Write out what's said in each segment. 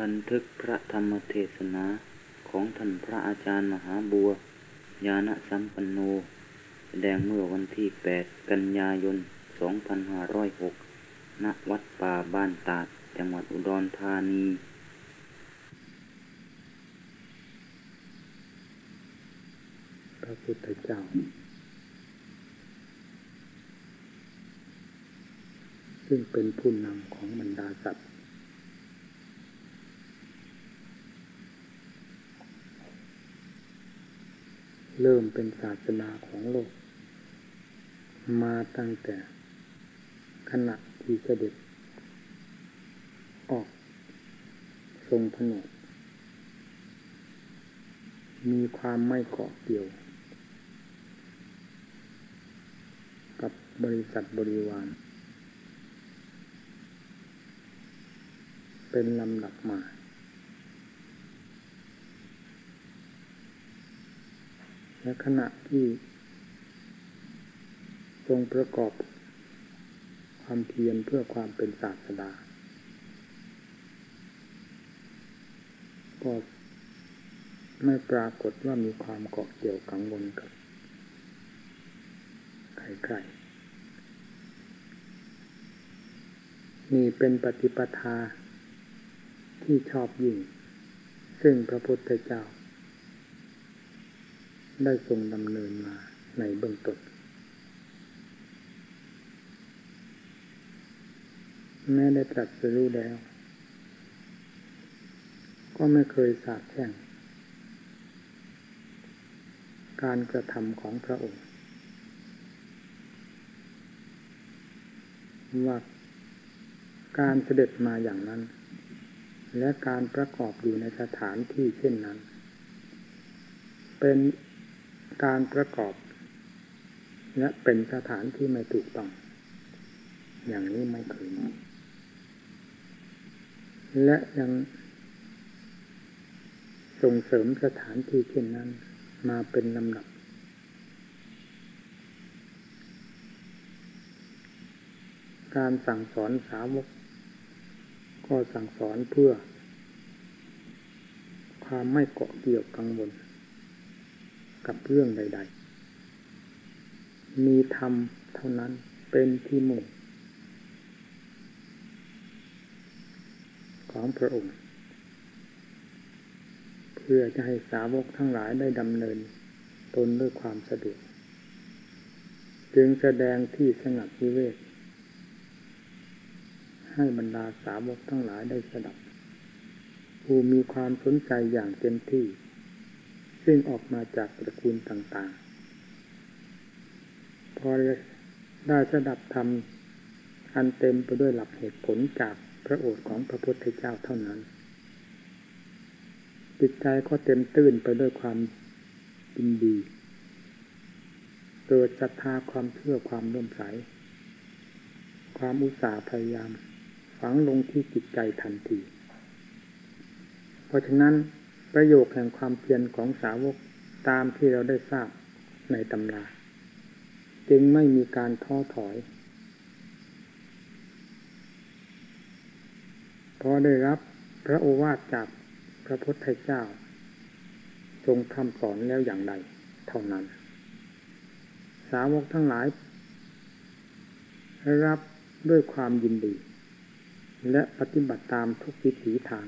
บันทึกพระธรรมเทศนาของท่านพระอาจารย์มหาบัว ญาณสัมปันโน แสดงเมื่อวันที่ 8 กันยายน 2506 ณ วัดป่าบ้านตาด จังหวัดอุดรธานี พระพุทธเจ้า ซึ่งเป็นผู้นำของบรรดาสัตว์ เริ่มเป็นศาสนาของโลก มาตั้งแต่ขณะที่เสด็จ ออก ทรงผนวดมีความไม่เกาะเกี่ยว กับบริษัทบริวาร เป็นลำดับมา และขณะที่ทรงประกอบความเพียรเพื่อความเป็นศาสดา ก็ไม่ปรากฏว่ามีความเกาะเกี่ยวกังวลกับใครๆนี่เป็นปฏิปทาที่ชอบยิ่ง ซึ่งพระพุทธเจ้า ได้ทรงดำเนินมาในเบื้องต้นแม้ได้ตรัสรู้แล้ว ก็ไม่เคยสาบแช่ง การกระทำของพระองค์ ว่าการเสด็จมาอย่างนั้น และการประกอบอยู่ในสถานที่เช่นนั้น เป็น การประกอบและเป็นสถานที่ไม่ถูกต้อง อย่างนี้ไม่เคยมีและยังส่งเสริมสถานที่เช่นนั้นมาเป็นลำดับ การสั่งสอนสาวก ก็สั่งสอนเพื่อ ความไม่เกาะเกี่ยวกังวล กับเรื่องใด ๆ มีธรรมเท่านั้นเป็นที่มุ่งของพระองค์ เพื่อจะให้สาวกทั้งหลายได้ดำเนินตนด้วยความสะดวกจึงแสดงที่สงัดวิเวกให้บรรดาสาวกทั้งหลายได้สดับ ผู้มีความสนใจอย่างเต็มที่ ซึ่งออกมาจากตระกูลต่างๆ พอได้สดับธรรมอันเต็มไปด้วยหลักเหตุผลจากพระโอษฐ์ของพระพุทธเจ้าเท่านั้น จิตใจก็เต็มตื้นไปด้วยความยินดีเกิดศรัทธาความเชื่อความเลื่อมใส ความอุตสาห์พยายาม ฝังลงที่จิตใจทันที เพราะฉะนั้น ประโยคแห่งความเพียรของสาวกตามที่เราได้ทราบในตำรา จึงไม่มีการท้อถอย พอได้รับพระโอวาทจากพระพุทธเจ้า ทรงทำสอนแล้วอย่างใด เท่านั้น สาวกทั้งหลาย รับด้วยความยินดี และปฏิบัติตามทุกวิถีทาง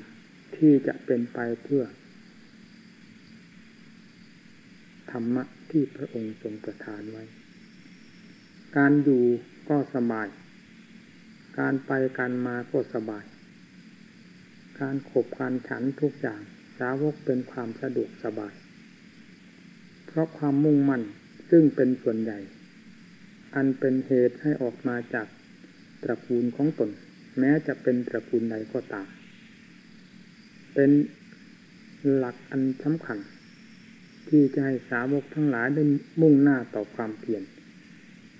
ที่จะเป็นไปเพื่อ ธ รรมะที่พระองค์ทรงประทานไว้ การอยู่ก็สบาย การไปการมาก็สบาย การขบการฉันทุกอย่างสาวกเป็นความสะดวกสบาย เพราะความมุ่งมั่นซึ่งเป็นส่วนใหญ่ อันเป็นเหตุให้ออกมาจากตระกูลของตน แม้จะเป็นตระกูลใดก็ตาม เป็นหลักอันสำคัญ ที่จะให้สาวกทั้งหลายได้มุ่งหน้าต่อความเพียร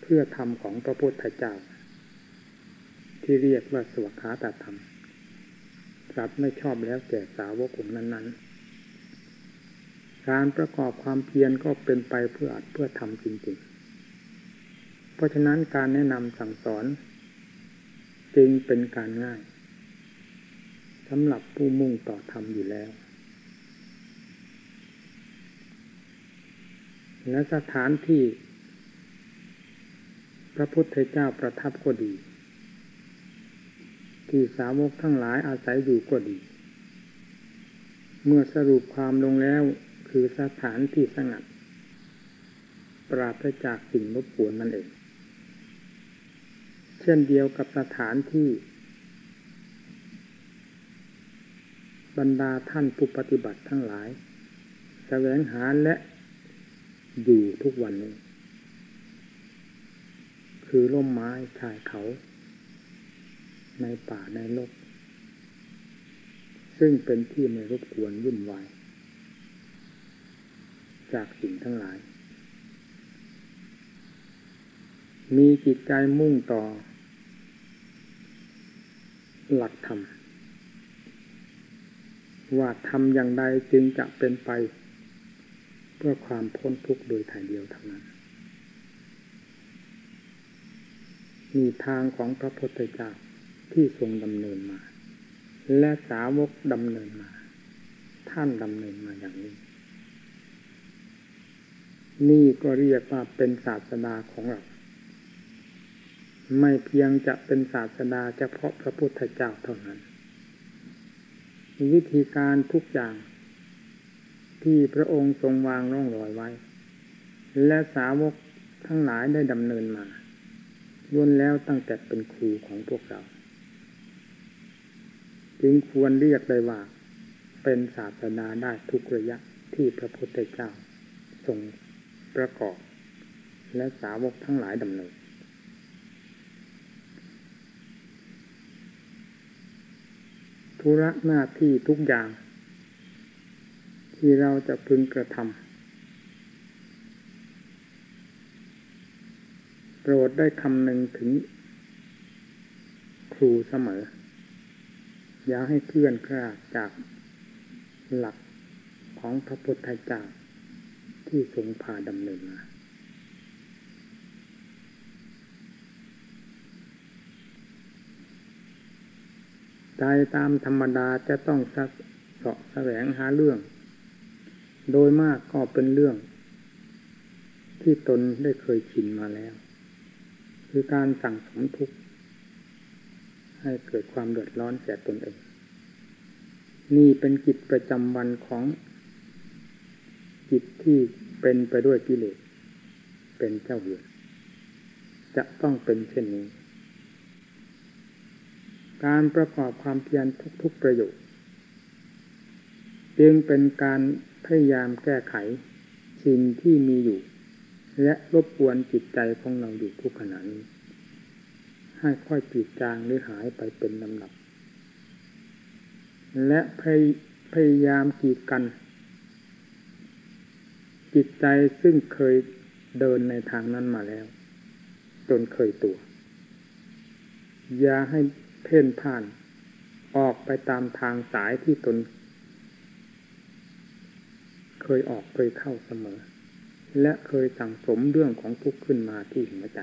เพื่อธรรมของพระพุทธเจ้า ที่เรียกว่าสวขาตธรรมสัตว์ไม่ชอบแล้วแก่สาวกองนั้นๆ การประกอบความเพียรก็เป็นไปเพื่ออัดเพื่อทำจริงๆ เพราะฉะนั้นการแนะนำสั่งสอน จึงเป็นการง่ายสำหรับผู้มุ่งต่อธรรมอยู่แล้ว และสถานที่ พระพุทธเจ้าประทับก็ดี ที่สาวกทั้งหลายอาศัยอยู่ก็ดี เมื่อสรุปความลงแล้วคือสถานที่สงัด ปราศจากสิ่งรบกวนนั่นเอง เช่นเดียวกับสถานที่ บรรดาท่านผู้ปฏิบัติทั้งหลายแสวงหาและ อยู่ทุกวันนี้ คือร่มไม้ชายเขา ในป่าในโลก ซึ่งเป็นที่ไม่รบกวนวุ่นวายจากสิ่งทั้งหลาย มีจิตใจมุ่งต่อ หลักธรรม ว่าทำอย่างใดจึงจะเป็นไป พื่อความพ้นทุกข์โดยถ่ายเดียวเท่านั้น มีทางของพระพุทธเจ้าที่ทรงดำเนินมา และสาวกดำเนินมา ท่านดำเนินมาอย่างนี้ นี่ก็เรียกว่าเป็นศาสดาของเรา ไม่เพียงจะเป็นศาสดาเฉพาะพระพุทธเจ้าเท่านั้น วิธีการทุกอย่าง ที่พระองค์ทรงวางร่องรอยไว้ และสาวกทั้งหลายได้ดำเนินมาล้วนแล้วตั้งแต่เป็นครูของพวกเรา จึงควรเรียกได้ว่า เป็นศาสนาได้ทุกระยะที่พระพุทธเจ้าทรงประกอบ และสาวกทั้งหลายดำเนิน ธุระหน้าที่ทุกอย่าง ที่เราจะพึงกระทำโปรดได้คำหนึ่งถึงครูเสมอ อย่าให้เคลื่อนคลาดจากหลักของพระพุทธเจ้าที่ทรงพาดำเนินมาใจตามธรรมดาจะต้องสักเสาะแสวงหาเรื่อง โดยมากก็เป็นเรื่อง ที่ตนได้เคยชินมาแล้ว คือการสั่งสมทุกข์ให้เกิดความเดือดร้อนแก่ตนเอง นี่เป็นกิจประจำวันของจิตที่เป็นไปด้วยกิเลสเป็นเจ้าเวรจะต้องเป็นเช่นนี้ การประกอบความเพียรทุกๆประโยชน์จึงเป็นการ พยายามแก้ไขสิ่งที่มีอยู่ และรบกวนจิตใจของเราอยู่ทุกขณะนี้ ให้ค่อยปิดจางหรือหายไปเป็นลำดับ และพยายามกีดกัน จิตใจซึ่งเคยเดินในทางนั้นมาแล้ว จนเคยตัว อย่าให้เพ่นพ่าน ออกไปตามทางสายที่ตน เคยออกเคยเข้าเสมอ และเคยสั่งสมเรื่องของทุกข์ขึ้นมาที่หัวใจ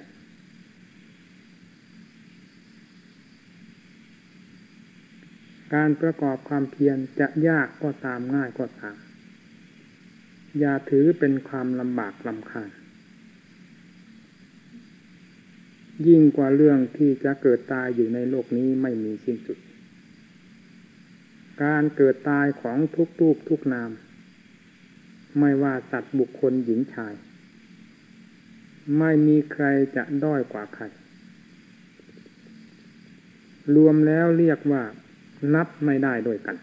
การประกอบความเพียรจะยากก็ตามง่ายก็ตาม อย่าถือเป็นความลำบากลำคาญยิ่งกว่าเรื่องที่จะเกิดตายอยู่ในโลกนี้ไม่มีสิ้นสุด การเกิดตายของทุกรูปทุกนาม ไม่ว่าสัตว์บุคคลหญิงชาย ไม่มีใครจะด้อยกว่าใคร รวมแล้วเรียกว่านับไม่ได้ด้วยกัน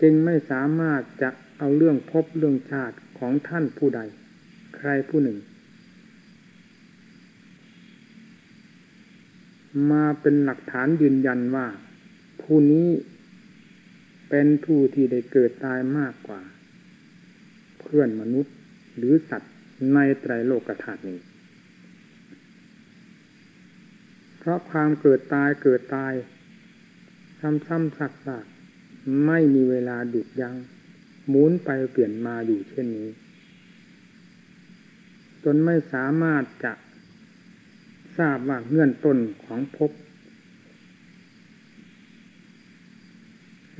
จึงไม่สามารถจะเอาเรื่องพบเรื่องชาติของท่านผู้ใด ใครผู้หนึ่ง มาเป็นหลักฐานยืนยันว่า ผู้นี้เป็นผู้ที่ได้เกิดตายมากกว่า พื่อนมนุษย์หรือสัตว์ในไตรโลกธาตุนี้ เพราะความเกิดตายเกิดตายซ้ำๆซักๆไม่มีเวลาดุดยัง้งหมุนไปเปลี่ยนมาอยู่เช่นนี้ จนไม่สามารถจะทราบว่าเงื่อนต้นของภพ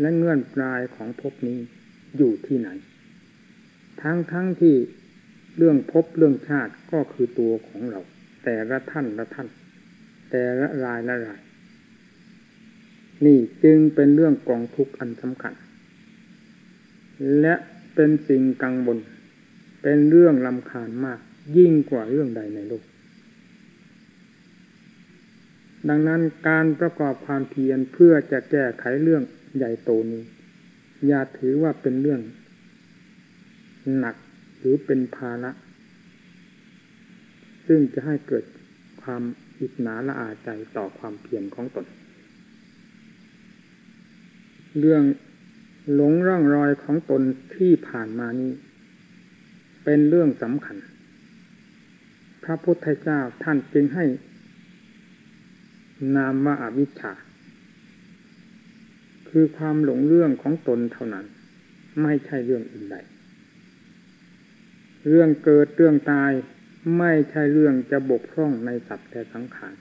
และเงื่อนปลายของภพนี้อยู่ที่ไหน ทั้งทั้งที่เรื่องภพเรื่องชาติก็คือตัวของเรา แต่ละท่านละท่าน แต่ละรายละราย นี่จึงเป็นเรื่องกองทุกข์อันสำคัญ และเป็นสิ่งกังวลเป็นเรื่องลำคาญมาก ยิ่งกว่าเรื่องใดในโลก ดังนั้นการประกอบความเพียรเพื่อจะแก้ไขเรื่องใหญ่โตนี้ อย่าถือว่าเป็นเรื่อง หนักหรือเป็นภาระซึ่งจะให้เกิดความอิจฉาละอาใจต่อความเพียรของตน เรื่องหลงร่องรอยของตนที่ผ่านมานี้ เป็นเรื่องสำคัญ พระพุทธเจ้าท่านจึงให้ นามว่าอาวิชชา คือความหลงเรื่องของตนเท่านั้น ไม่ใช่เรื่องอื่นใด เรื่องเกิดเรื่องตายไม่ใช่เรื่องจะบกพร่องในสัตว์แต่สังขาร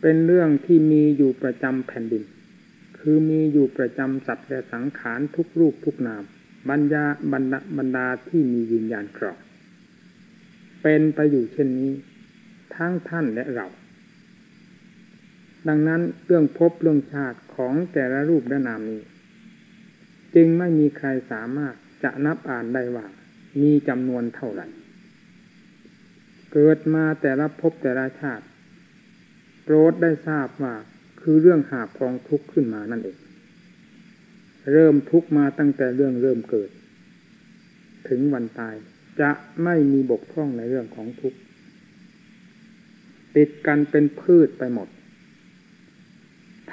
เป็นเรื่องที่มีอยู่ประจำแผ่นดิน คือมีอยู่ประจำสัตว์และสังขารทุกรูปทุกนามบรรยาบรรดาบรรดาที่มีวิญญาณกรอบเป็นไปอยู่เช่นนี้ ทั้งท่านและเรา ดังนั้นเรื่องพบเรื่องชาติของแต่ละรูปและนามนี้ จึงไม่มีใครสามารถจะนับอ่านได้ว่า มีจำนวนเท่าไหร่ เกิดมาแต่ละภพแต่ละชาติโปรดได้ทราบว่าคือเรื่องหาบกองทุกข์ขึ้นมานั่นเอง เริ่มทุกข์มาตั้งแต่เรื่องเริ่มเกิด ถึงวันตายจะไม่มีบกพร่องในเรื่องของทุกข์ติดกันเป็นพืชไปหมด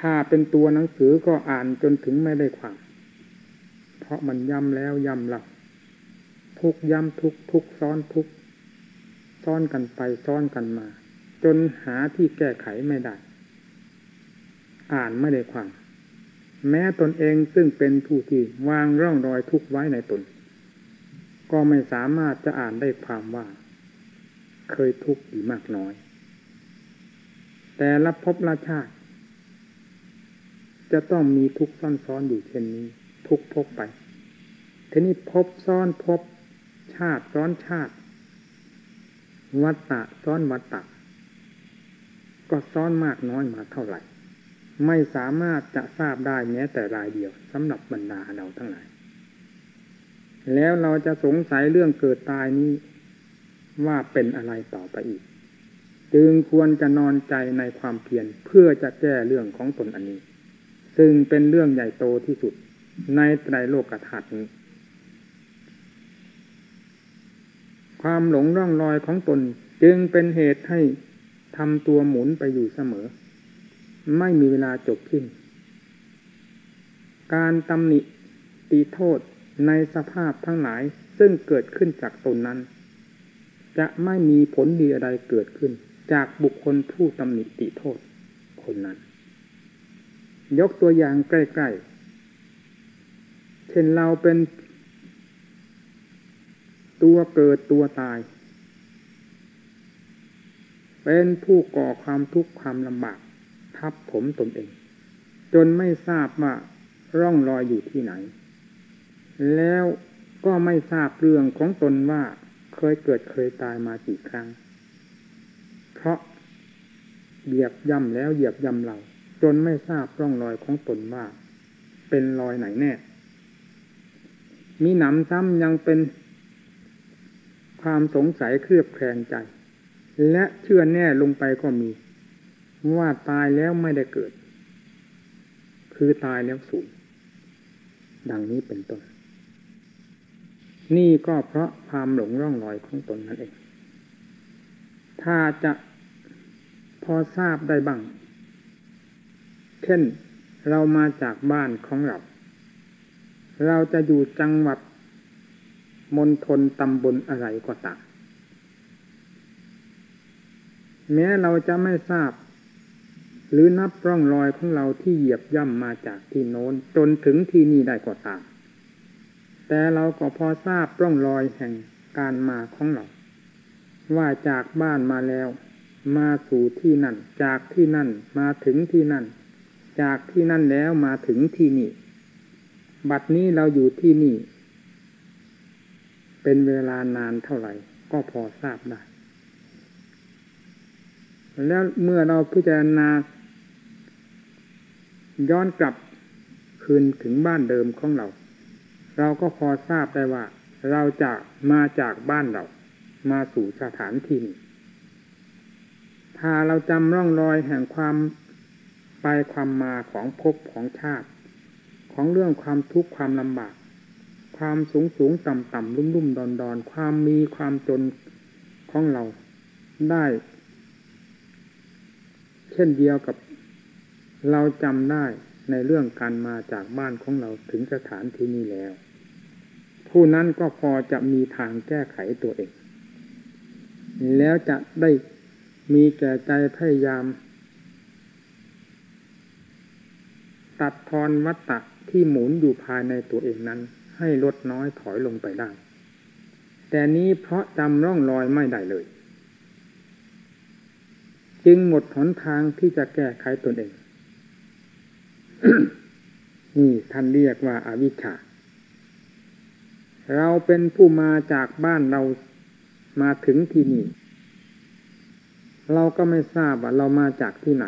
ถ้าเป็นตัวหนังสือก็อ่านจนถึงไม่ได้ความ เพราะมันย้ำแล้วย้ำหลับ ทุกย้ำทุกทุกซ้อนทุกซ้อนกันไปซ้อนกันมา จนหาที่แก้ไขไม่ได้ อ่านไม่ได้ความ แม้ตนเองซึ่งเป็นผู้ที่วางร่องรอยทุกไว้ในตน ก็ไม่สามารถจะอ่านได้ความว่า เคยทุกข์หรือมากน้อย แต่ละพบละชาติ จะต้องมีทุกข์ซ้อนๆอยู่เช่นนี้ ทุกพบไปทีนี้พบซ้อนพบ ชาติซ้อนชาติ วัตตะซ้อนวัตตะ ก็ซ้อนมากน้อยมาเท่าไหร่ ไม่สามารถจะทราบได้แม้แต่รายเดียวสำหรับบรรดาเราทั้งหลาย แล้วเราจะสงสัยเรื่องเกิดตายนี้ว่าเป็นอะไรต่อไปอีก จึงควรจะนอนใจในความเพียรเพื่อจะแก้เรื่องของตนอันนี้ ซึ่งเป็นเรื่องใหญ่โตที่สุดในไตรโลกธาตุนี้ ความหลงร่องรอยของตนจึงเป็นเหตุให้ทำตัวหมุนไปอยู่เสมอ ไม่มีเวลาจบสิ้น การตำหนิตีโทษในสภาพทั้งหลายซึ่งเกิดขึ้นจากตนนั้น จะไม่มีผลดีอะไรเกิดขึ้น จากบุคคลผู้ตำหนิติโทษคนนั้น ยกตัวอย่างใกล้ ๆ เช่นเราเป็น ตัวเกิดตัวตาย เป็นผู้ก่อความทุกข์ความลำบากทับผมตนเอง จนไม่ทราบว่าร่องรอยอยู่ที่ไหน แล้วก็ไม่ทราบเรื่องของตนว่าเคยเกิดเคยตายมากี่ครั้ง เพราะเหยียบย่ำแล้วเหยียบย่ำเรา จนไม่ทราบร่องรอยของตนว่า เป็นรอยไหนแน่ มีหนำซ้ำยังเป็น ความสงสัยเครือบแคลงใจ และเชื่อแน่ลงไปก็มี ว่าตายแล้วไม่ได้เกิด คือตายแล้วสูญดังนี้เป็นต้น นี่ก็เพราะความหลงร่องรอยของตนนั่นเอง ถ้าจะพอทราบได้บ้าง เช่นเรามาจากบ้านของเรา เราจะอยู่จังหวัด มณฑลตำบลอะไรก็ตามแม้เราจะไม่ทราบ หรือนับร่องรอยของเราที่เหยียบย่ำมาจากที่โน้นจนถึงที่นี่ได้ก็ตาม แต่เราก็พอทราบร่องรอยแห่งการมาของเรา ว่าจากบ้านมาแล้ว มาสู่ที่นั่น จากที่นั่นมาถึงที่นั่น จากที่นั่นแล้วมาถึงที่นี่ บัดนี้เราอยู่ที่นี่ เป็นเวลานานเท่าไหร่ ก็พอทราบได้ แล้วเมื่อเราพิจารณา ย้อนกลับคืนถึงบ้านเดิมของเรา เราก็พอทราบได้ว่า เราจะมาจากบ้านเรา มาสู่สถานที่นี้ถ้าเราจำร่องรอยแห่งความไปความมาของภพของชาติ ของเรื่องความทุกข์ความลำบาก ความสูงสูงต่ำต่ำรุ่มรุ่มดอนดอนความมีความจนของเราได้ เช่นเดียวกับเราจำได้ในเรื่องการมาจากบ้านของเราถึงสถานที่นี้แล้ว ผู้นั้นก็พอจะมีทางแก้ไขตัวเอง แล้วจะได้มีแก่ใจพยายาม ตัดทอนวัตตะที่หมุนอยู่ภายในตัวเองนั้น ให้ลดน้อยถอยลงไปได้ แต่นี้เพราะจำร่องรอยไม่ได้เลย จึงหมดหนทางที่จะแก้ไขตนเอง นี่ท่านเรียกว่าอาวิชชา เราเป็นผู้มาจากบ้านเรามาถึงที่นี่ เราก็ไม่ทราบว่าเรามาจากที่ไหน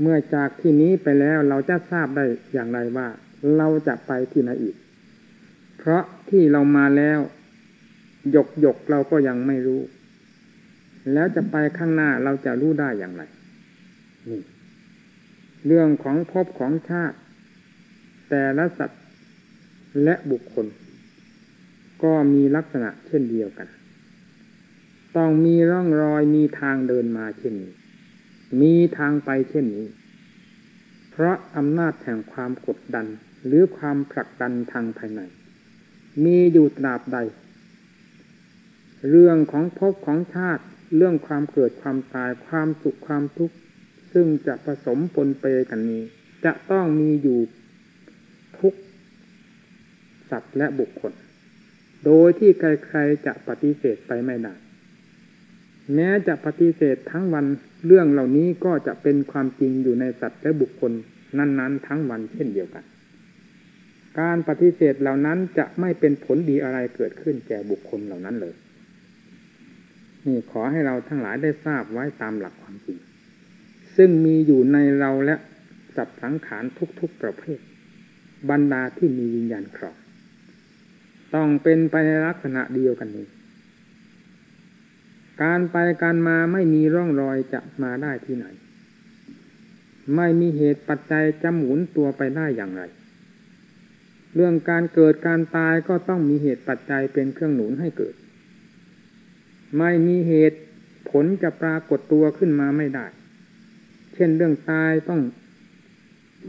เมื่อจากที่นี้ไปแล้วเราจะทราบได้อย่างไรว่า เราจะไปที่ไหนอีก เพราะที่เรามาแล้วหยกหยกเราก็ยังไม่รู้ แล้วจะไปข้างหน้าเราจะรู้ได้อย่างไรนี่เรื่องของภพของชาติ แต่ละสัตว์และบุคคล ก็มีลักษณะเช่นเดียวกัน ต้องมีร่องรอยมีทางเดินมาเช่นนี้ มีทางไปเช่นนี้ เพราะอำนาจแห่งความกดดัน หรือความผลักดันทางภายใน มีอยู่ตราบใด เรื่องของภพของชาติ เรื่องความเกิดความตายความสุขความทุกข์ ซึ่งจะผสมปนเปกันนี้ จะต้องมีอยู่ทุกสัตว์และบุคคล โดยที่ใครๆจะปฏิเสธไปไม่ได้แม้จะปฏิเสธทั้งวันเรื่องเหล่านี้ก็จะเป็นความจริงอยู่ในสัตว์และบุคคลนั้น ๆ ทั้งวันเช่นเดียวกัน การปฏิเสธเหล่านั้นจะไม่เป็นผลดีอะไรเกิดขึ้นแก่บุคคลเหล่านั้นเลยนี่ขอให้เราทั้งหลายได้ทราบไว้ตามหลักความจริง ซึ่งมีอยู่ในเราและสัตว์สังขารทุกๆประเภท บรรดาที่มีวิญญาณครองต้องเป็นไปในลักษณะเดียวกันนี้ การไปการมาไม่มีร่องรอยจะมาได้ที่ไหน ไม่มีเหตุปัจจัยจะหมุนตัวไปได้อย่างไร เรื่องการเกิดการตายก็ต้องมีเหตุปัจจัยเป็นเครื่องหนุนให้เกิด ไม่มีเหตุผลจะปรากฏตัวขึ้นมาไม่ได้ เช่นเรื่องตายต้อง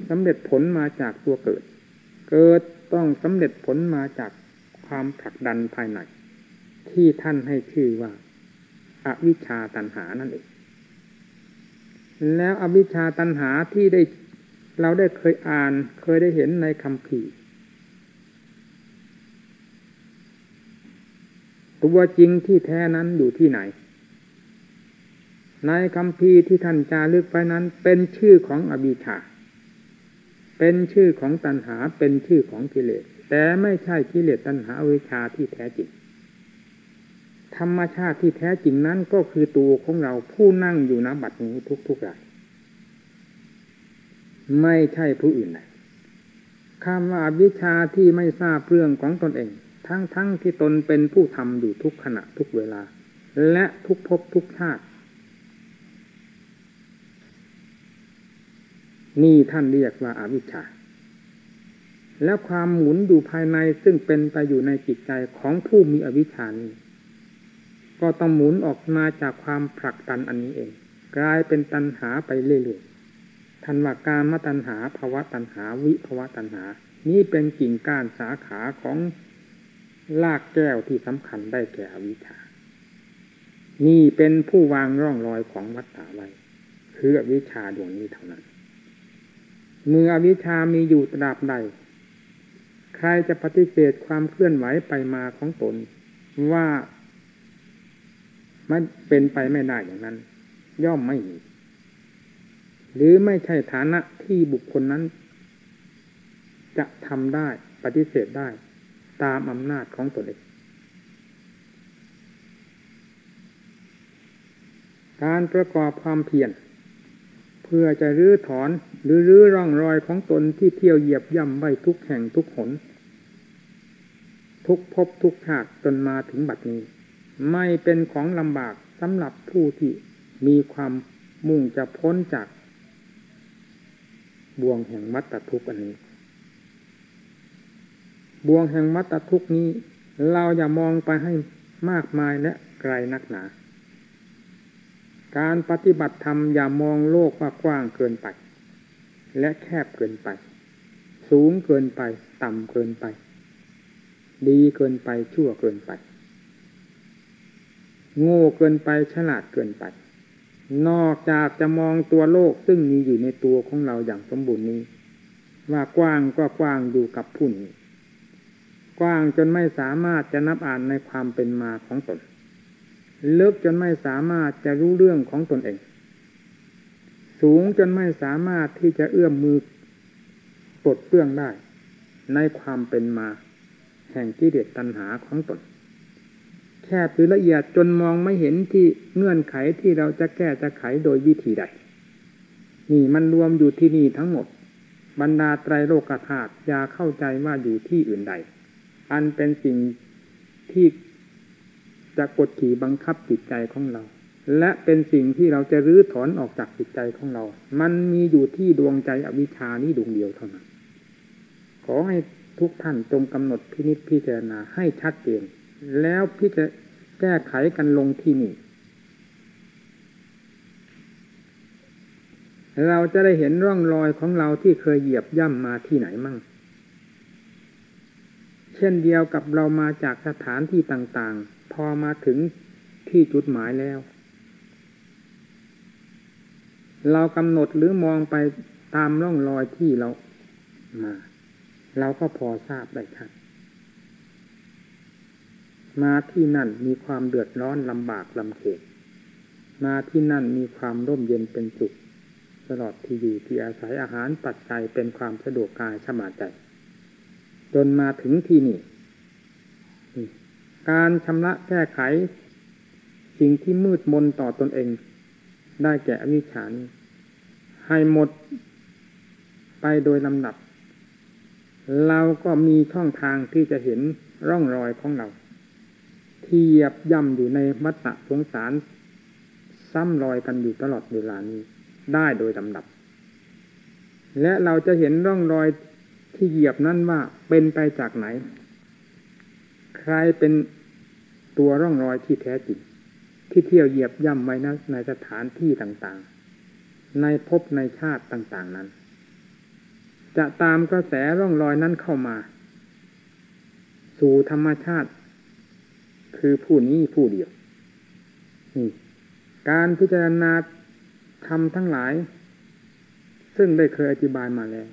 สำเร็จผลมาจากตัวเกิด เกิดต้องสำเร็จผลมาจากความผลักดันภายในที่ท่านให้ชื่อว่าอวิชชาตันหานั่นเอง แล้วอวิชชาตันหาที่ได้เราได้เคยอ่านเคยได้เห็นในคำพี ตัวจริงที่แท้นั้นอยู่ที่ไหน ในคำพีที่ท่านจารึกไปนั้น เป็นชื่อของอวิชชาเป็นชื่อของตัณหาเป็นชื่อของกิเลส แต่ไม่ใช่กิเลสตัณหาอวิชชาที่แท้จริง ธรรมชาติที่แท้จริงนั้นก็คือตัวของเราผู้นั่งอยู่ณบัดนี้ทุกๆรายไม่ใช่ผู้อื่นใดคำว่าวิชาที่ไม่ทราบเรื่องของตนเอง ทั้งๆทที่ตนเป็นผู้ทำอยู่ทุกขณะทุกเวลา และทุกภพทุกชาติ นี่ท่านเรียกว่าอาวิชชา แล้วความหมุนอยู่ภายในซึ่งเป็นไปอยู่ในจิตใจของผู้มีอวิชชานี้ก็ต้องหมุนออกมาจากความผลักดันอันนี้เอง กลายเป็นตัณหาไปเรื่อยๆทันว่าการมาตัณหาภาวะตัณหาวิภาวะตัณหา นี่เป็นกิ่งก้านสาขาของ ลากแก้วที่สำคัญได้แก่อวิชชา นี่เป็นผู้วางร่องรอยของวัฏฏะไว้คืออวิชชาดวงนี้เท่านั้น เมื่ออวิชชามีอยู่ตราบใด ใครจะปฏิเสธความเคลื่อนไหวไปมาของตนว่ามันเป็นไปไม่ได้อย่างนั้น ย่อมไม่มี หรือไม่ใช่ฐานะที่บุคคลนั้น จะทำได้ปฏิเสธได้ ตามอำนาจของตนเองการประกอบความเพียรเพื่อจะรื้อถอนหรือรื้อร่องรอยของตนที่เที่ยวเหยียบย่ำไว้ทุกแห่งทุกหน ทุกภพทุกชาติจนมาถึงบัดนี้ ไม่เป็นของลำบากสำหรับผู้ที่มีความมุ่งจะพ้นจากบ่วงแห่งมัตตทุกข์อันนี้ บ่วงแห่งมัตตทุกนี้ เราอย่ามองไปให้มากมายและไกลนักหนา การปฏิบัติธรรมอย่ามองโลกว่ากว้างเกินไป และแคบเกินไป สูงเกินไป ต่ำเกินไป ดีเกินไปชั่วเกินไป โง่เกินไปฉลาดเกินไป นอกจากจะมองตัวโลกซึ่งมีอยู่ในตัวของเราอย่างสมบูรณ์นี้ ว่ากว้างก็กว้างอยู่กับผู้นี้ กว้างจนไม่สามารถจะนับอ่านในความเป็นมาของตนลึกจนไม่สามารถจะรู้เรื่องของตนเอง สูงจนไม่สามารถที่จะเอื้อมมือปลดเปลื้องได้ ในความเป็นมา แห่งที่เด็ดตัณหาของตน แคบหรือละเอียดจนมองไม่เห็นที่เงื่อนไขที่เราจะแก้จะไขโดยวิธีใด นี่มันรวมอยู่ที่นี่ทั้งหมด บรรดาไตรโลกธาตุอย่าเข้าใจว่าอยู่ที่อื่นใด อันเป็นสิ่งที่จะกดขี่บังคับจิตใจของเรา และเป็นสิ่งที่เราจะรื้อถอนออกจากจิตใจของเรา มันมีอยู่ที่ดวงใจอวิชานี้ดวงเดียวเท่านั้น ขอให้ทุกท่านจงกำหนดพินิจพิจารณาให้ชัดเจน แล้วพี่จะแก้ไขกันลงที่นี่ เราจะได้เห็นร่องรอยของเราที่เคยเหยียบย่ำมาที่ไหนมั่ง เช่นเดียวกับเรามาจากสถานที่ต่างๆ พอมาถึงที่จุดหมายแล้ว เรากำหนดหรือมองไปตามร่องรอยที่เรามา เราก็พอทราบได้ชัดมาที่นั่นมีความเดือดร้อนลำบากลำเค็ญมาที่นั่นมีความร่มเย็นเป็นสุขตลอดที่อยู่ที่อาศัยอาหารปัจจัยเป็นความสะดวกกายสมาใจ จนมาถึงที่นี่ การชำระแก้ไข สิ่งที่มืดมนต่อตอนเอง ได้แก่อวิชานี้ ให้หมดไปโดยลำดับ เราก็มีช่องทางที่จะเห็นร่องรอยของเรา ที่เหยียบย่ำอยู่ในมัตตะสงสาร ซ้ำรอยกันอยู่ตลอดเวลานี้ ได้โดยลำดับ และเราจะเห็นร่องรอย ที่เหยียบนั้นว่าเป็นไปจากไหน ใครเป็นตัวร่องรอยที่แท้จริงที่เที่ยวเหยียบย่ำไว้นะในสถานที่ต่างๆ ในภพในชาติต่างๆนั้น จะตามกระแสร่องรอยนั้นเข้ามา สู่ธรรมชาติ คือผู้นี้ผู้เดียวนี่การพิจารณาทำทั้งหลาย ซึ่งได้เคยอธิบายมาแล้ว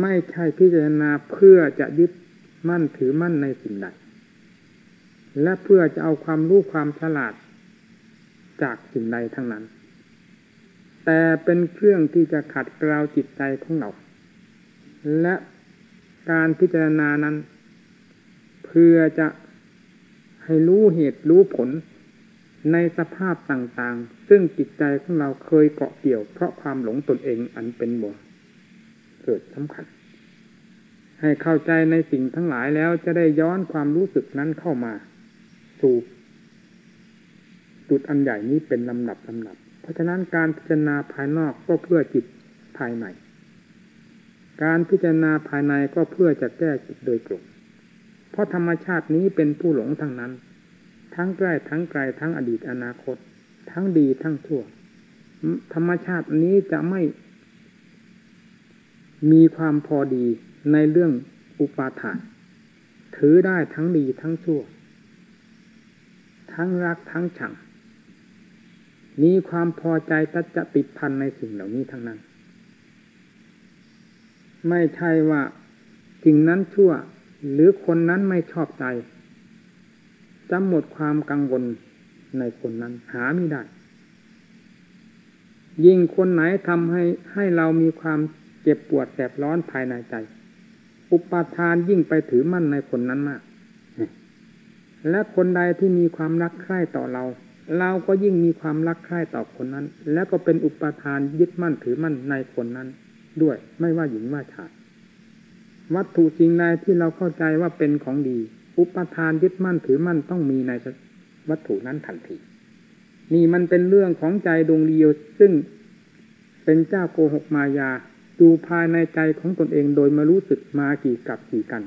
ไม่ใช่พิจารณาเพื่อจะยึดมั่นถือมั่นในสิ่งใดและเพื่อจะเอาความรู้ความฉลาด จากสิ่งใดทั้งนั้น แต่เป็นเครื่องที่จะขัดเกลาจิตใจของเรา และการพิจารณานั้น เพื่อจะให้รู้เหตุรู้ผลในสภาพต่างๆ ซึ่งจิตใจของเราเคยเกาะเกี่ยวเพราะความหลงตนเองอันเป็นบ่ เกิดสำคัญ ให้เข้าใจในสิ่งทั้งหลายแล้วจะได้ย้อนความรู้สึกนั้นเข้ามา สู่จุดอันใหญ่นี้เป็นลำดับลำดับ เพราะฉะนั้นการพิจารณาภายนอกก็เพื่อจิตภายใน การพิจารณาภายในก็เพื่อจะแก้จิตโดยตรงเพราะธรรมชาตินี้เป็นผู้หลงทั้งนั้น ทั้งใกล้ทั้งไกลทั้งอดีตอนาคต ทั้งดีทั้งชั่ว ธรรมชาตินี้จะไม่ มีความพอดีในเรื่องอุปาทาน ถือได้ทั้งดีทั้งชั่ว ทั้งรักทั้งชัง มีความพอใจจะจะติดพันในสิ่งเหล่านี้ทั้งนั้น ไม่ใช่ว่าสิ่งนั้นชั่ว หรือคนนั้นไม่ชอบใจจะหมดความกังวลในคนนั้นหาไม่ได้ ยิ่งคนไหนทำให้ให้เรามีความ เจ็บปวดแสบร้อนภายในใจ อุปาทานยิ่งไปถือมั่นในคนนั้นมาก และคนใดที่มีความรักใคร่ต่อเรา เราก็ยิ่งมีความรักใคร่ต่อคนนั้น แล้วก็เป็นอุปาทานยึดมั่นถือมั่นในคนนั้น ด้วยไม่ว่าหญิงว่าชายวัตถุสิ่งใดที่เราเข้าใจว่าเป็นของดี อุปทานยึดมั่นถือมั่นต้องมีในวัตถุนั้นทันที นี่มันเป็นเรื่องของใจดวงเดียวซึ่งเป็นเจ้าโกหกมายา ดูภายในใจของตนเองโดยมารู้สึกมากี่กับกี่กัน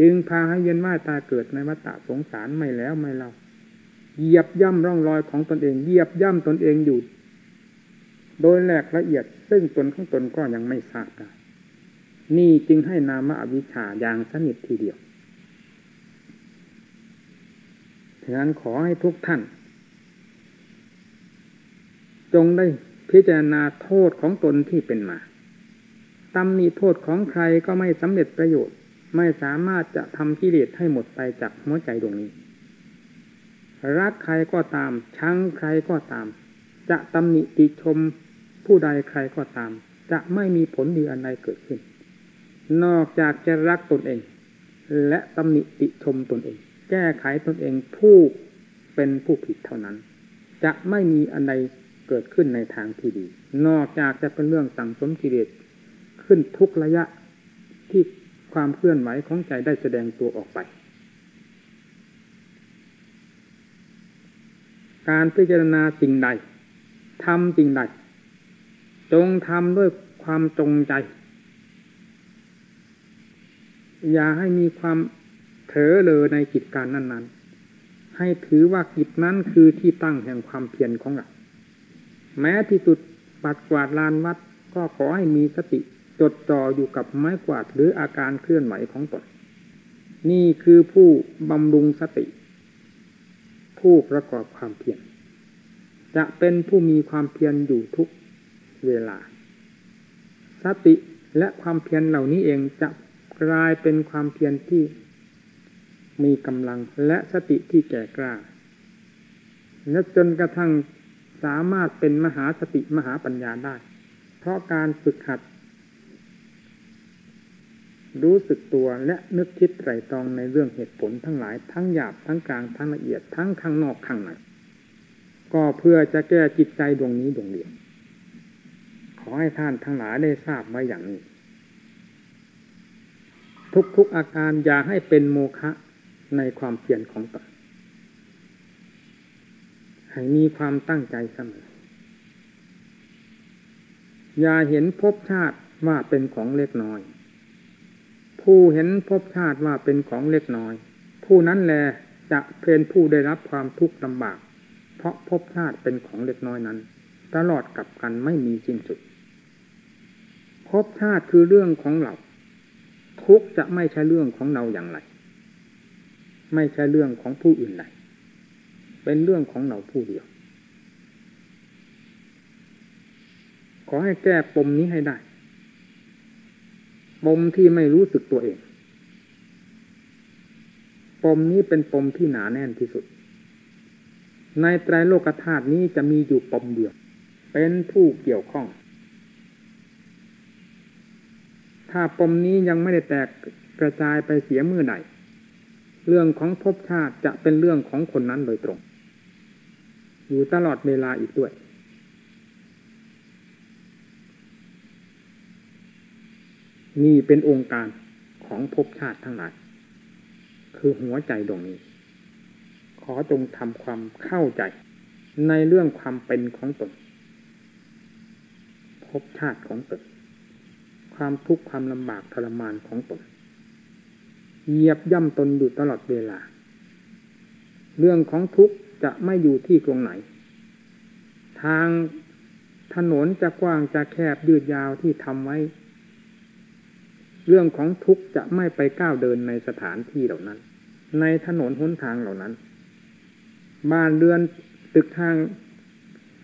จึงพาให้เย็นว่าตาเกิดในวัฏสงสารไม่แล้วไม่เล่าเหยียบย่ำร่องรอยของตนเองเหยียบย่ำตนเองอยู่ โดยแหลกละเอียดซึ่งตนของตนก็ยังไม่ทราบได้นี่จึงให้นามอวิชชาอย่างสนิททีเดียวฉะนั้นขอให้ทุกท่าน จงได้พิจารณาโทษของตนที่เป็นมา ตำหนิโทษของใครก็ไม่สำเร็จประโยชน์ ไม่สามารถจะทำกิเลสให้หมดไปจากหัวใจดวงนี้ รักใครก็ตาม ชังใครก็ตาม จะตำหนิติชมผู้ใดใครก็ตาม จะไม่มีผลดีอันใดเกิดขึ้น นอกจากจะรักตนเอง และตำหนิติชมตนเอง แก้ไขตนเองผู้เป็นผู้ผิดเท่านั้น จะไม่มีอันใดเกิดขึ้นในทางที่ดี นอกจากจะเป็นเรื่องสั่งสมกิเลส ขึ้นทุกระยะที่ความเคลื่อนไหวของใจได้แสดงตัวออกไป การพิจารณาสิ่งใดทำสิ่งใด จงทำด้วยความจงใจ อย่าให้มีความเถอเลยในกิจการนั้น ๆ ให้ถือว่ากิจนั้นคือที่ตั้งแห่งความเพียรของเราแม้ที่สุดปัดกวาดลานวัดก็ขอให้มีสติ จดจ่ออยู่กับไม้กวาดหรืออาการเคลื่อนไหวของตน นี่คือผู้บำรุงสติ ผู้ประกอบความเพียรจะเป็นผู้มีความเพียรอยู่ทุกเวลา สติและความเพียรเหล่านี้เองจะกลายเป็นความเพียรที่มีกำลังและสติที่แก่กล้าและจนกระทั่งสามารถเป็นมหาสติมหาปัญญาได้ เพราะการฝึกหัด รู้สึกตัวและนึกคิดไตรตรองในเรื่องเหตุผลทั้งหลายทั้งหยาบทั้งกลางทั้งละเอียดทั้งข้างนอกข้างในก็เพื่อจะแก้จิตใจดวงนี้ดวงเดียวขอให้ท่านทั้งหลายได้ทราบไว้อย่างนี้ ทุกๆอาการอย่าให้เป็นโมฆะในความเพียรของตนให้มีความตั้งใจเสมอ อย่าเห็นภพชาติว่าเป็นของเล็กน้อย ผู้เห็นภพชาติว่าเป็นของเล็กน้อย ผู้นั้นแลจะเป็นผู้ได้รับความทุกข์ลำบาก เพราะภพชาติเป็นของเล็กน้อยนั้น ตลอดกับกันไม่มีสิ้นสุดภพชาติคือเรื่องของเรา ทุกจะไม่ใช่เรื่องของเราอย่างไร ไม่ใช่เรื่องของผู้อื่นใดเป็นเรื่องของเราผู้เดียว ขอให้แก้ปมนี้ให้ได้ ปมที่ไม่รู้สึกตัวเอง ปมนี้เป็นปมที่หนาแน่นที่สุด ในไตรโลกธาตุนี้จะมีอยู่ปมเดียว เป็นผู้เกี่ยวข้อง ถ้าปมนี้ยังไม่ได้แตกกระจายไปเสียมือไหนเรื่องของภพชาติจะเป็นเรื่องของคนนั้นโดยตรง อยู่ตลอดเวลาอีกด้วย นี่เป็นองค์การของภพชาติทั้งหลาย คือหัวใจดวงนี้ ขอจงทำความเข้าใจในเรื่องความเป็นของตนภพชาติของตนความทุกข์ความลำบากทรมานของตนเหยียบย่ำตนอยู่ตลอดเวลา เรื่องของทุกข์จะไม่อยู่ที่ตรงไหน ทางถนนจะกว้างจะแคบยืดยาวที่ทำไว้ เรื่องของทุกข์จะไม่ไปก้าวเดินในสถานที่เหล่านั้น ในถนนหนทางเหล่านั้น บ้านเรือนตึกทาง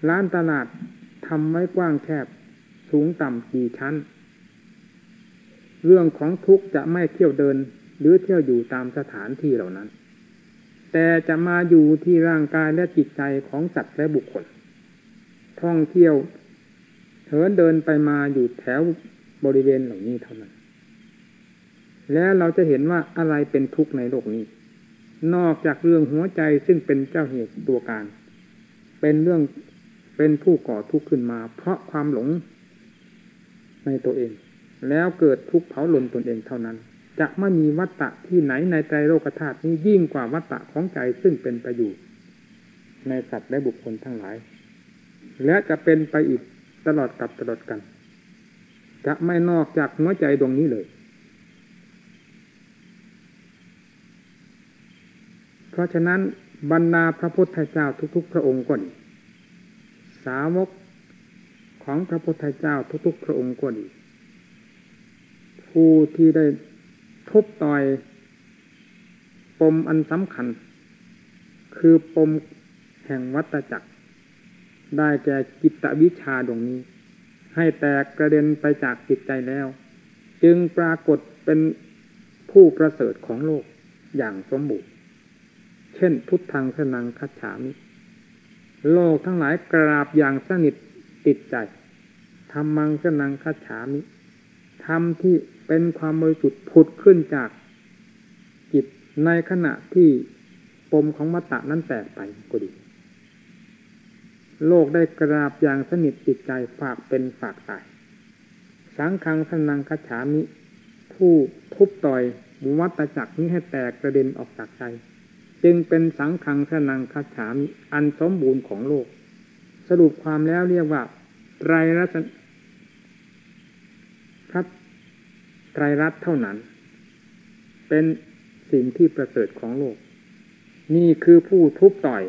ร้านตลาดทำไว้กว้างแคบ สูงต่ำกี่ชั้น เรื่องของทุกข์จะไม่เที่ยวเดินหรือเที่ยวอยู่ตามสถานที่เหล่านั้น แต่จะมาอยู่ที่ร่างกายและจิตใจของสัตว์และบุคคล ท่องเที่ยวเหินเดินไปมาอยู่แถวบริเวณเหล่านี้เท่านั้น แล้วเราจะเห็นว่าอะไรเป็นทุกข์ในโลกนี้ นอกจากเรื่องหัวใจซึ่งเป็นเจ้าเหตุตัวการ เป็นเรื่องเป็นผู้ก่อทุกข์ขึ้นมา เพราะความหลงในตัวเอง แล้วเกิดทุกข์เผาหลนตนเองเท่านั้น จะไม่มีวัตตะที่ไหนในใจโลกธาตุนี้ยิ่งกว่าวัตตะของใจซึ่งเป็นประโยชน์ในสัตว์และบุคคลทั้งหลาย และจะเป็นไปอีกตลอดกับตลอดกัน จะไม่นอกจากหัวใจดวงนี้เลย เพ ราะฉะนั้นบรรดาพระพุทธเจ้าทุกๆ พระองค์ก็ดีสาวกของพระพุทธเจ้าทุกๆ พระองค์ก็ดีผู้ที่ได้ทุบต่อยปมอันสำคัญ คือปมแห่งวัตจักร ได้แก่จิตวิชาดวงนี้ ให้แตกกระเด็นไปจากจิตใจแล้ว จึงปรากฏเป็นผู้ประเสริฐของโลกอย่างสมบูรณ์ เช่น พุทธังสนังคัจฉามิ โลกทั้งหลายกราบอย่างสนิทติดใจธรรมังสนังคัจฉามิธรรมที่เป็นความบริสุทธิ์ผุดขึ้นจากจิตในขณะที่ปมของมัตตะนั้นแตกไปก็ดี โลกได้กราบอย่างสนิทจิตใจฝากเป็นฝากตาย สังคังสนังคัจฉามิ ผู้ทุบต่อยวัตจักรนี้ให้แตกกระเด็นออกจากใจ จึงเป็นสังคังสนังคัจฉามอันสมบูรณ์ของโลก สรุปความแล้วเรียกว่าไตรรัตนพระไตรรัตน์เท่านั้น เป็นสิ่งที่ประเสริฐของโลก นี่คือผู้ทุบต่อย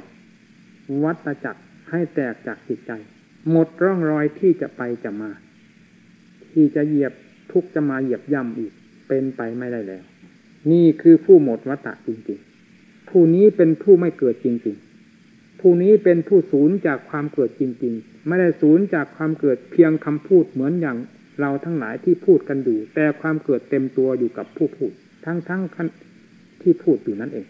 วัตจักรให้แตกจากจิตใจ หมดร่องรอยที่จะไปจะมา ที่จะเหยียบทุกจะมาเหยียบย่ำอีก เป็นไปไม่ได้แล้ว นี่คือผู้หมดวัตะจริงๆ ผู้นี้เป็นผู้ไม่เกิดจริงๆ ผู้นี้เป็นผู้ศูนย์จากความเกิดจริงๆ ไม่ได้ศูนย์จากความเกิดเพียงคำพูดเหมือนอย่างเราทั้งหลายที่พูดกันอยู่ แต่ความเกิดเต็มตัวอยู่กับผู้พูด ทั้งทั้งที่พูดอยู่นั่นเอง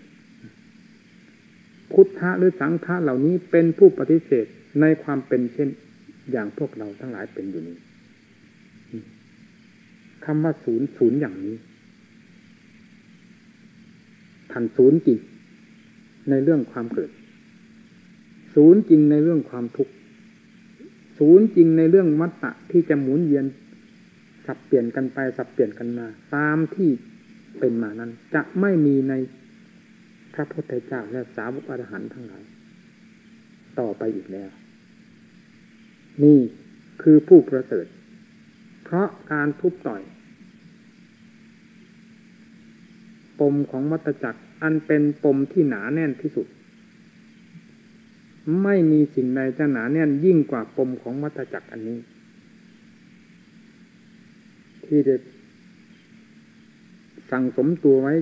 พุทธะหรือสังฆะเหล่านี้เป็นผู้ปฏิเสธในความเป็นเช่นอย่างพวกเราทั้งหลายเป็นอยู่นี้คำว่าศูนย์ศูนย์อย่างนี้ทันศูนย์จริง ในเรื่องความเกิด ศูนย์จริงในเรื่องความทุกข์ศูนย์จริงในเรื่องมัตตะที่จะหมุนเวียนสับเปลี่ยนกันไปสับเปลี่ยนกันมา ตามที่เป็นมานั้น จะไม่มีในพระพุทธเจ้าและสาวกอรหันต์ทั้งหลาย ต่อไปอีกแล้ว นี่คือผู้ประเสริฐ เพราะการทุบต่อย ปมของมัตจักร อันเป็นปมที่หนาแน่นที่สุด ไม่มีสิ่งใดจะหนาแน่นยิ่งกว่าปมของมัตจักรอันนี้ ที่ได้สั่งสมตัวไว้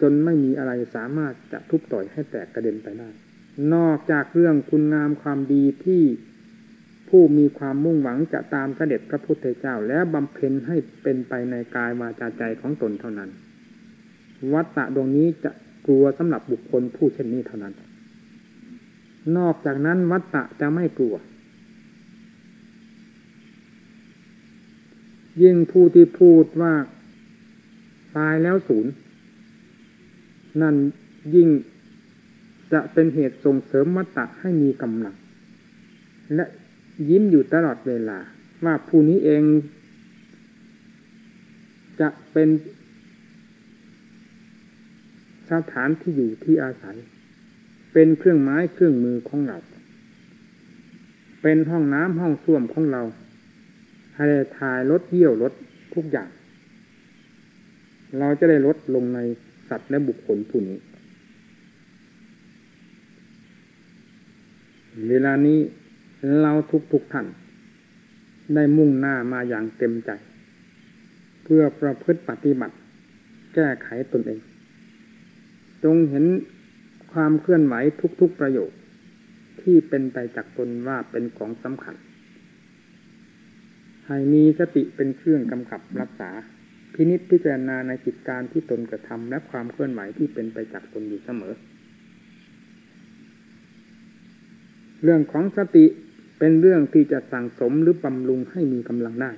จนไม่มีอะไรสามารถจะทุบต่อยให้แตกกระเด็นไปได้ นอกจากเรื่องคุณงามความดีที่ผู้มีความมุ่งหวังจะตามเสด็จพระพุทธเจ้า และบำเพ็ญให้เป็นไปในกายวาจาใจของตนเท่านั้น วัตตะดวงนี้จะ ลัวสำหรับบุคคลผู้เช่นนี้เท่านั้น นอกจากนั้นวัตตะจะไม่กลัว ยิ่งผู้ที่พูดว่าตายแล้วศูนย์นั่นยิ่งจะเป็นเหตุส่งเสริมมัตตะให้มีกำลัง และยิ้มอยู่ตลอดเวลา ว่าผู้นี้เอง จะเป็น สถานที่อยู่ที่อาศัย เป็นเครื่องไม้เครื่องมือของเรา เป็นห้องน้ำห้องส้วมของเราให้ได้ทายลดเยี่ยวลดทุกอย่าง เราจะได้ลดลงในสัตว์และบุคคลผู้นี้ เวลานี้เราทุกทุกท่านได้มุ่งหน้ามาอย่างเต็มใจ เพื่อประพฤติปฏิบัติ แก้ไขตนเอง จงเห็นความเคลื่อนไหวทุกๆประโยชน์ที่เป็นไปจากตนว่าเป็นของสำคัญ ให้มีสติเป็นเครื่องกำกับรักษา พินิจพิจารณาในจิตการที่ตนกระทำและความเคลื่อนไหวที่เป็นไปจากตนอยู่เสมอ เรื่องของสติเป็นเรื่องที่จะสั่งสมหรือบำรุงให้มีกำลังได้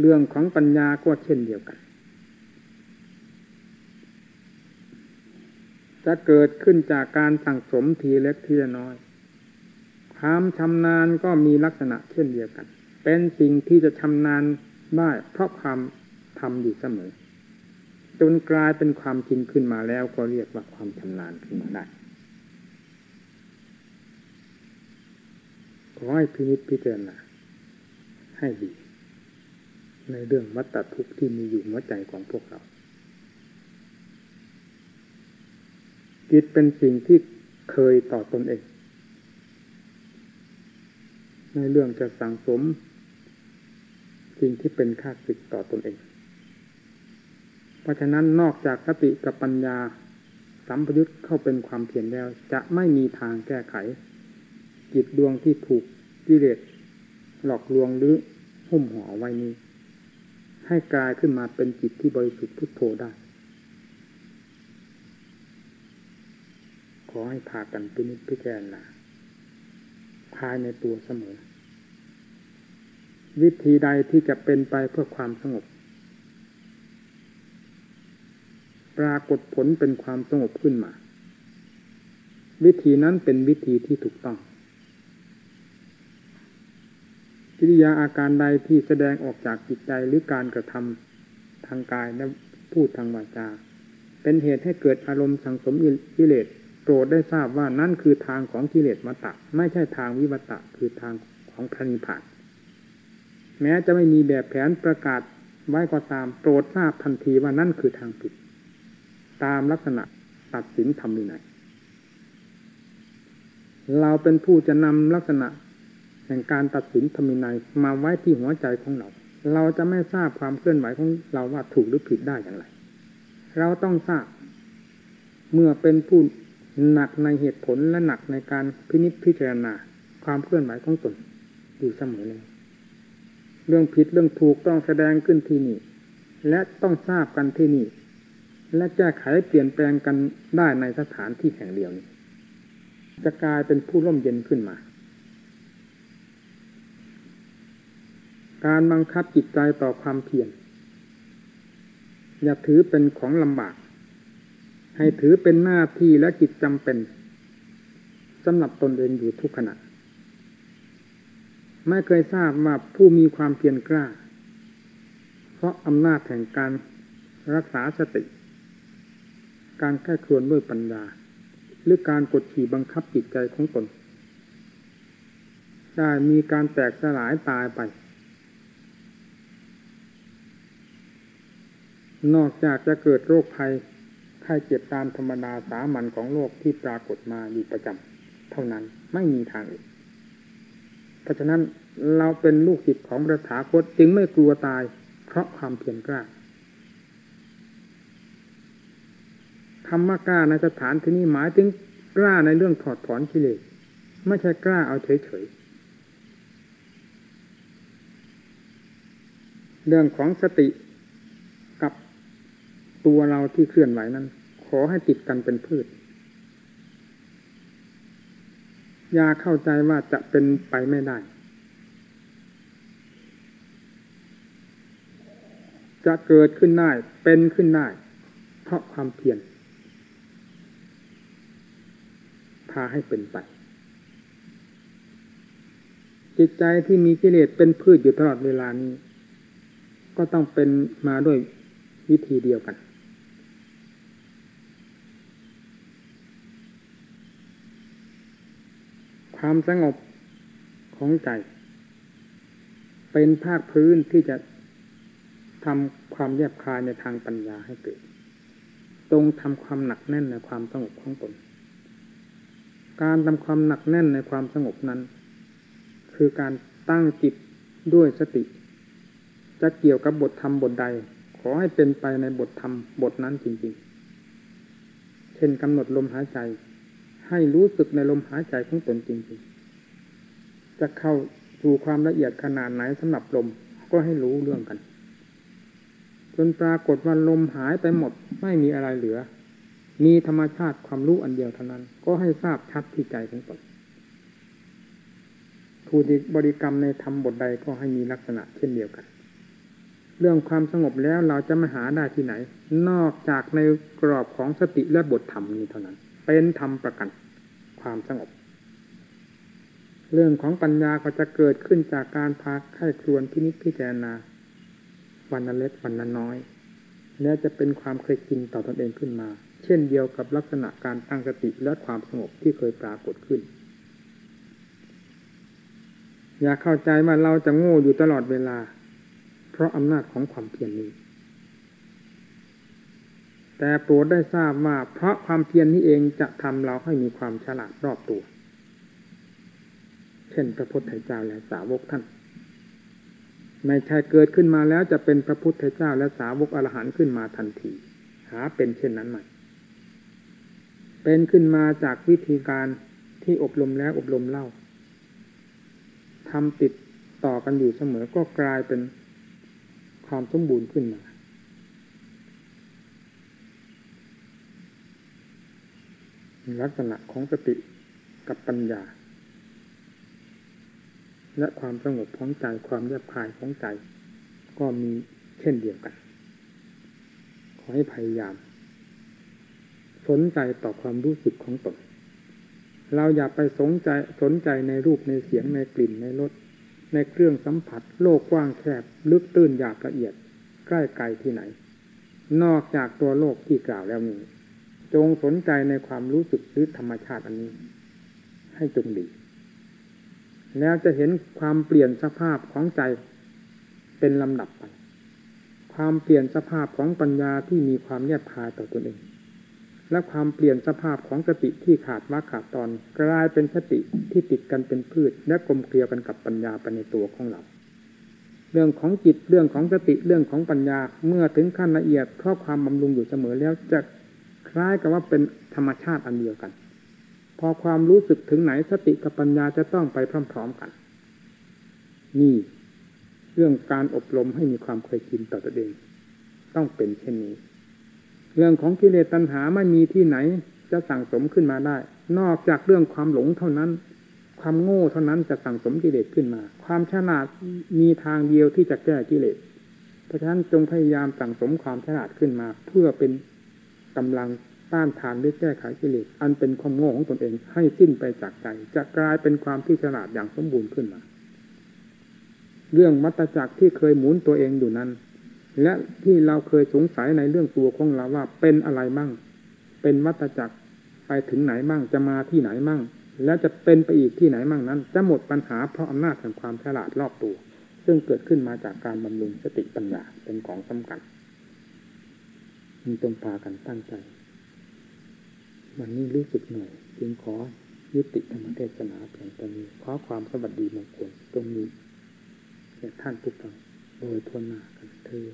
เรื่องของปัญญาก็เช่นเดียวกัน จะเกิดขึ้นจากการสั่งสมทีเล็กทีน้อย ความชำนาญก็มีลักษณะเช่นเดียวกัน เป็นสิ่งที่จะชำนาญได้เพราะความทำอยู่เสมอ จนกลายเป็นความจริงขึ้นมาแล้วก็เรียกว่าความชำนาญขึ้นมาได้ขอให้พินิจพิจารณาให้ดี ในเรื่องวัตถุกข์ที่มีอยู่หัวใจของพวกเรา จิตเป็นสิ่งที่เคยต่อตนเอง ในเรื่องจะสังสม สิ่งที่เป็นค่าศึกต่อตนเอง เพราะฉะนั้นนอกจากสติกับปัญญาสัมพยุตเข้าเป็นความเพียรแล้ว จะไม่มีทางแก้ไข จิตดวงที่ถูกกิเลสหลอกลวงหรือหุ้มห่อไว้นี้ ให้กลายขึ้นมาเป็นจิตที่บริสุทธิ์พุทโธได้ ขอให้พากันพินิจพิจารณาภายในตัวเสมอ วิธีใดที่จะเป็นไปเพื่อความสงบ ปรากฏผลเป็นความสงบขึ้นมา วิธีนั้นเป็นวิธีที่ถูกต้องกิริยาอาการใดที่แสดงออกจากจิตใจหรือการกระทำทางกายและพูดทางวาจา เป็นเหตุให้เกิดอารมณ์สังสมกิเลส ปรดได้ทราบว่านั่นคือทางของกิเลสวัตตะ ไม่ใช่ทางวิวัตะคือทางของพระนิพพานแม้จะไม่มีแบบแผนประกาศไว้ก็ตามโปรดทราบทันทีว่านั่นคือทางผิด ตามลักษณะตัดสินธรรมวินัยเราเป็นผู้จะนำลักษณะแห่งการตัดสินธรรมินัยมาไว้ที่หัวใจของเรา เราจะไม่ทราบความเคลื่อนไหวของเราว่าถูกหรือผิดได้อย่างไร เราต้องทราบเมื่อเป็นผู้ หนักในเหตุผลและหนักในการพินิจพิจารณาความเคลื่อนไหวของตนอยู่เสมอเลยเรื่องผิดเรื่องถูกต้องแสดงขึ้นที่นี่ และต้องทราบกันที่นี่ และแก้ไขเปลี่ยนแปลงกันได้ในสถานที่แห่งเดียวนี้ จะกลายเป็นผู้ร่มเย็นขึ้นมา การบังคับจิตใจต่อความเพียรอย่าถือเป็นของลำบาก ให้ถือเป็นหน้าที่และกิจจำเป็นสำหรับตนเองอยู่ทุกขณะ ไม่เคยทราบว่าผู้มีความเพียรกล้า เพราะอำนาจแห่งการรักษาสติ การแก้ครวนด้วยปัญญา หรือการกดขี่บังคับจิตใจของตนได้มีการแตกสลายตายไป นอกจากจะเกิดโรคภัย ข้เจ็บตามธรรมดาสามัญของโลกที่ปรากฏมาอยู่ประจำเท่านั้นไม่มีทางอื่นเพราะฉะนั้นเราเป็นลูกศิษย์ของพระถาคตจึงไม่กลัวตาย เพราะความเพียรกล้าคำว่ากล้าในสถานที่นี้หมายถึงกล้าในเรื่องถอดถอนกิเลสไม่ใช่กล้าเอาเฉยๆเรื่องของสติกับตัวเราที่เคลื่อนไหวนั้น ขอให้ติดกันเป็นพืช ยาเข้าใจว่าจะเป็นไปไม่ได้ จะเกิดขึ้นได้ เป็นขึ้นได้ เพราะความเพียรพาให้เป็นไป จิตใจที่มีกิเลสเป็นพืชอยู่ตลอดเวลานี้ ก็ต้องเป็นมาด้วยวิธีเดียวกัน ความสงบของใจ เป็นภาคพื้นที่จะทำความแยบคายในทางปัญญาให้เกิดตรงทำความหนักแน่นในความสงบของตน การทำความหนักแน่นในความสงบนั้น คือการตั้งจิตด้วยสติ จะเกี่ยวกับบทธรรมบทใด ขอให้เป็นไปในบทธรรมบทนั้นจริงๆ เช่นกำหนดลมหายใจ ให้รู้สึกในลมหายใจของตนจริงๆ จะเข้าสู่ความละเอียดขนาดไหนสำหรับลมก็ให้รู้เรื่องกัน จนปรากฏว่าลมหายไปหมดไม่มีอะไรเหลือ มีธรรมชาติความรู้อันเดียวเท่านั้น ก็ให้ทราบชัดที่ใจของตนผู้ที่บริกรรมในธรรมบทใดก็ให้มีลักษณะเช่นเดียวกัน เรื่องความสงบแล้วเราจะมาหาได้ที่ไหน นอกจากในกรอบของสติและบทธรรมนี้เท่านั้น เป็นธรรมประกันความสงบ เรื่องของปัญญาก็จะเกิดขึ้นจากการพาไข้ครวนพินิจพิจารณา วันละเล็กวันละน้อย และจะเป็นความเคยชินต่อตนเองขึ้นมา เช่นเดียวกับลักษณะการตั้งสติและความสงบที่เคยปรากฏขึ้น อย่าเข้าใจว่าเราจะโง่อยู่ตลอดเวลา เพราะอำนาจของความเพียรนี้ แต่โปรดได้ทราบว่าเพราะความเพียรนี้เองจะทำเราให้มีความฉลาดรอบตัว เช่นพระพุทธเจ้าและสาวกท่าน ไม่ใช่เกิดขึ้นมาแล้วจะเป็นพระพุทธเจ้าและสาวกอรหันต์ขึ้นมาทันที หาเป็นเช่นนั้นไหมเป็นขึ้นมาจากวิธีการที่อบรมแล้วอบรมเล่าทำติดต่อกันอยู่เสมอก็กลายเป็นความสมบูรณ์ขึ้นมา ลักษณะของสติกับปัญญา และความสงบของใจความเรียบคลายของใจ ก็มีเช่นเดียวกัน ขอให้พยายาม สนใจต่อความรู้สึกของตนเราอย่าไปสนใจสนใจในรูปในเสียงในกลิ่นในรสในเครื่องสัมผัส โลกกว้างแคบ ลึกตื้นหยาบละเอียด ใกล้ไกลที่ไหน นอกจากตัวโลกที่กล่าวแล้วนี้ จงสนใจในความรู้สึกหรือธรรมชาติอันนี้ ให้จงดี แล้วจะเห็นความเปลี่ยนสภาพของใจเป็นลำดับไป ความเปลี่ยนสภาพของปัญญาที่มีความแยบคายต่อตนเอง และความเปลี่ยนสภาพของสติที่ขาดว่าขาดตอนกลายเป็นสติที่ติดกันเป็นพืช และกลมเกลียวกันกับปัญญาไปในตัวของเราเรื่องของจิตเรื่องของสติเรื่องของปัญญาเมื่อถึงขั้นละเอียดเพราะความบำรุงอยู่เสมอแล้วจะ คล้ายกับว่าเป็นธรรมชาติอันเดียวกัน พอความรู้สึกถึงไหนสติกับปัญญาจะต้องไปพร้อมๆกัน นี่เรื่องการอบรมให้มีความเคยชินต่อตัวเอง ต้องเป็นเช่นนี้ เรื่องของกิเลสตัณหาไม่มีที่ไหนจะสั่งสมขึ้นมาได้ นอกจากเรื่องความหลงเท่านั้น ความโง่เท่านั้นจะสั่งสมกิเลสขึ้นมา ความฉลาดมีทางเดียวที่จะแก้กิเลสเพราะฉะนั้นจงพยายามสั่งสมความฉลาดขึ้นมา เพื่อเป็น กำลังต้านทานหรือแก้ไขกิเลสอันเป็นความโง่ของตนเองให้สิ้นไปจากใจ จะกลายเป็นความที่ฉลาดอย่างสมบูรณ์ขึ้นมาเรื่องมัตจักรที่เคยหมุนตัวเองอยู่นั้น และที่เราเคยสงสัยในเรื่องตัวของเราว่าเป็นอะไรมั่ง เป็นวัตจักรไปถึงไหนมั่งจะมาที่ไหนมั่ง แล้วจะเป็นไปอีกที่ไหนมั่งนั้น จะหมดปัญหาเพราะอำนาจแห่งความฉลาดรอบตัว ซึ่งเกิดขึ้นมาจากการบำรุงสติปัญญาเป็นของสำคัญ มีจงพากันตั้งใจ วันนี้รู้สึกเหนื่อย จึงขอยุติธรรมเทศนาเพียงตอนนี้ขอความสวัสดีมงคลตรงนี้แก่ท่านทุกท่านโดยทวนหน้ากันเธอ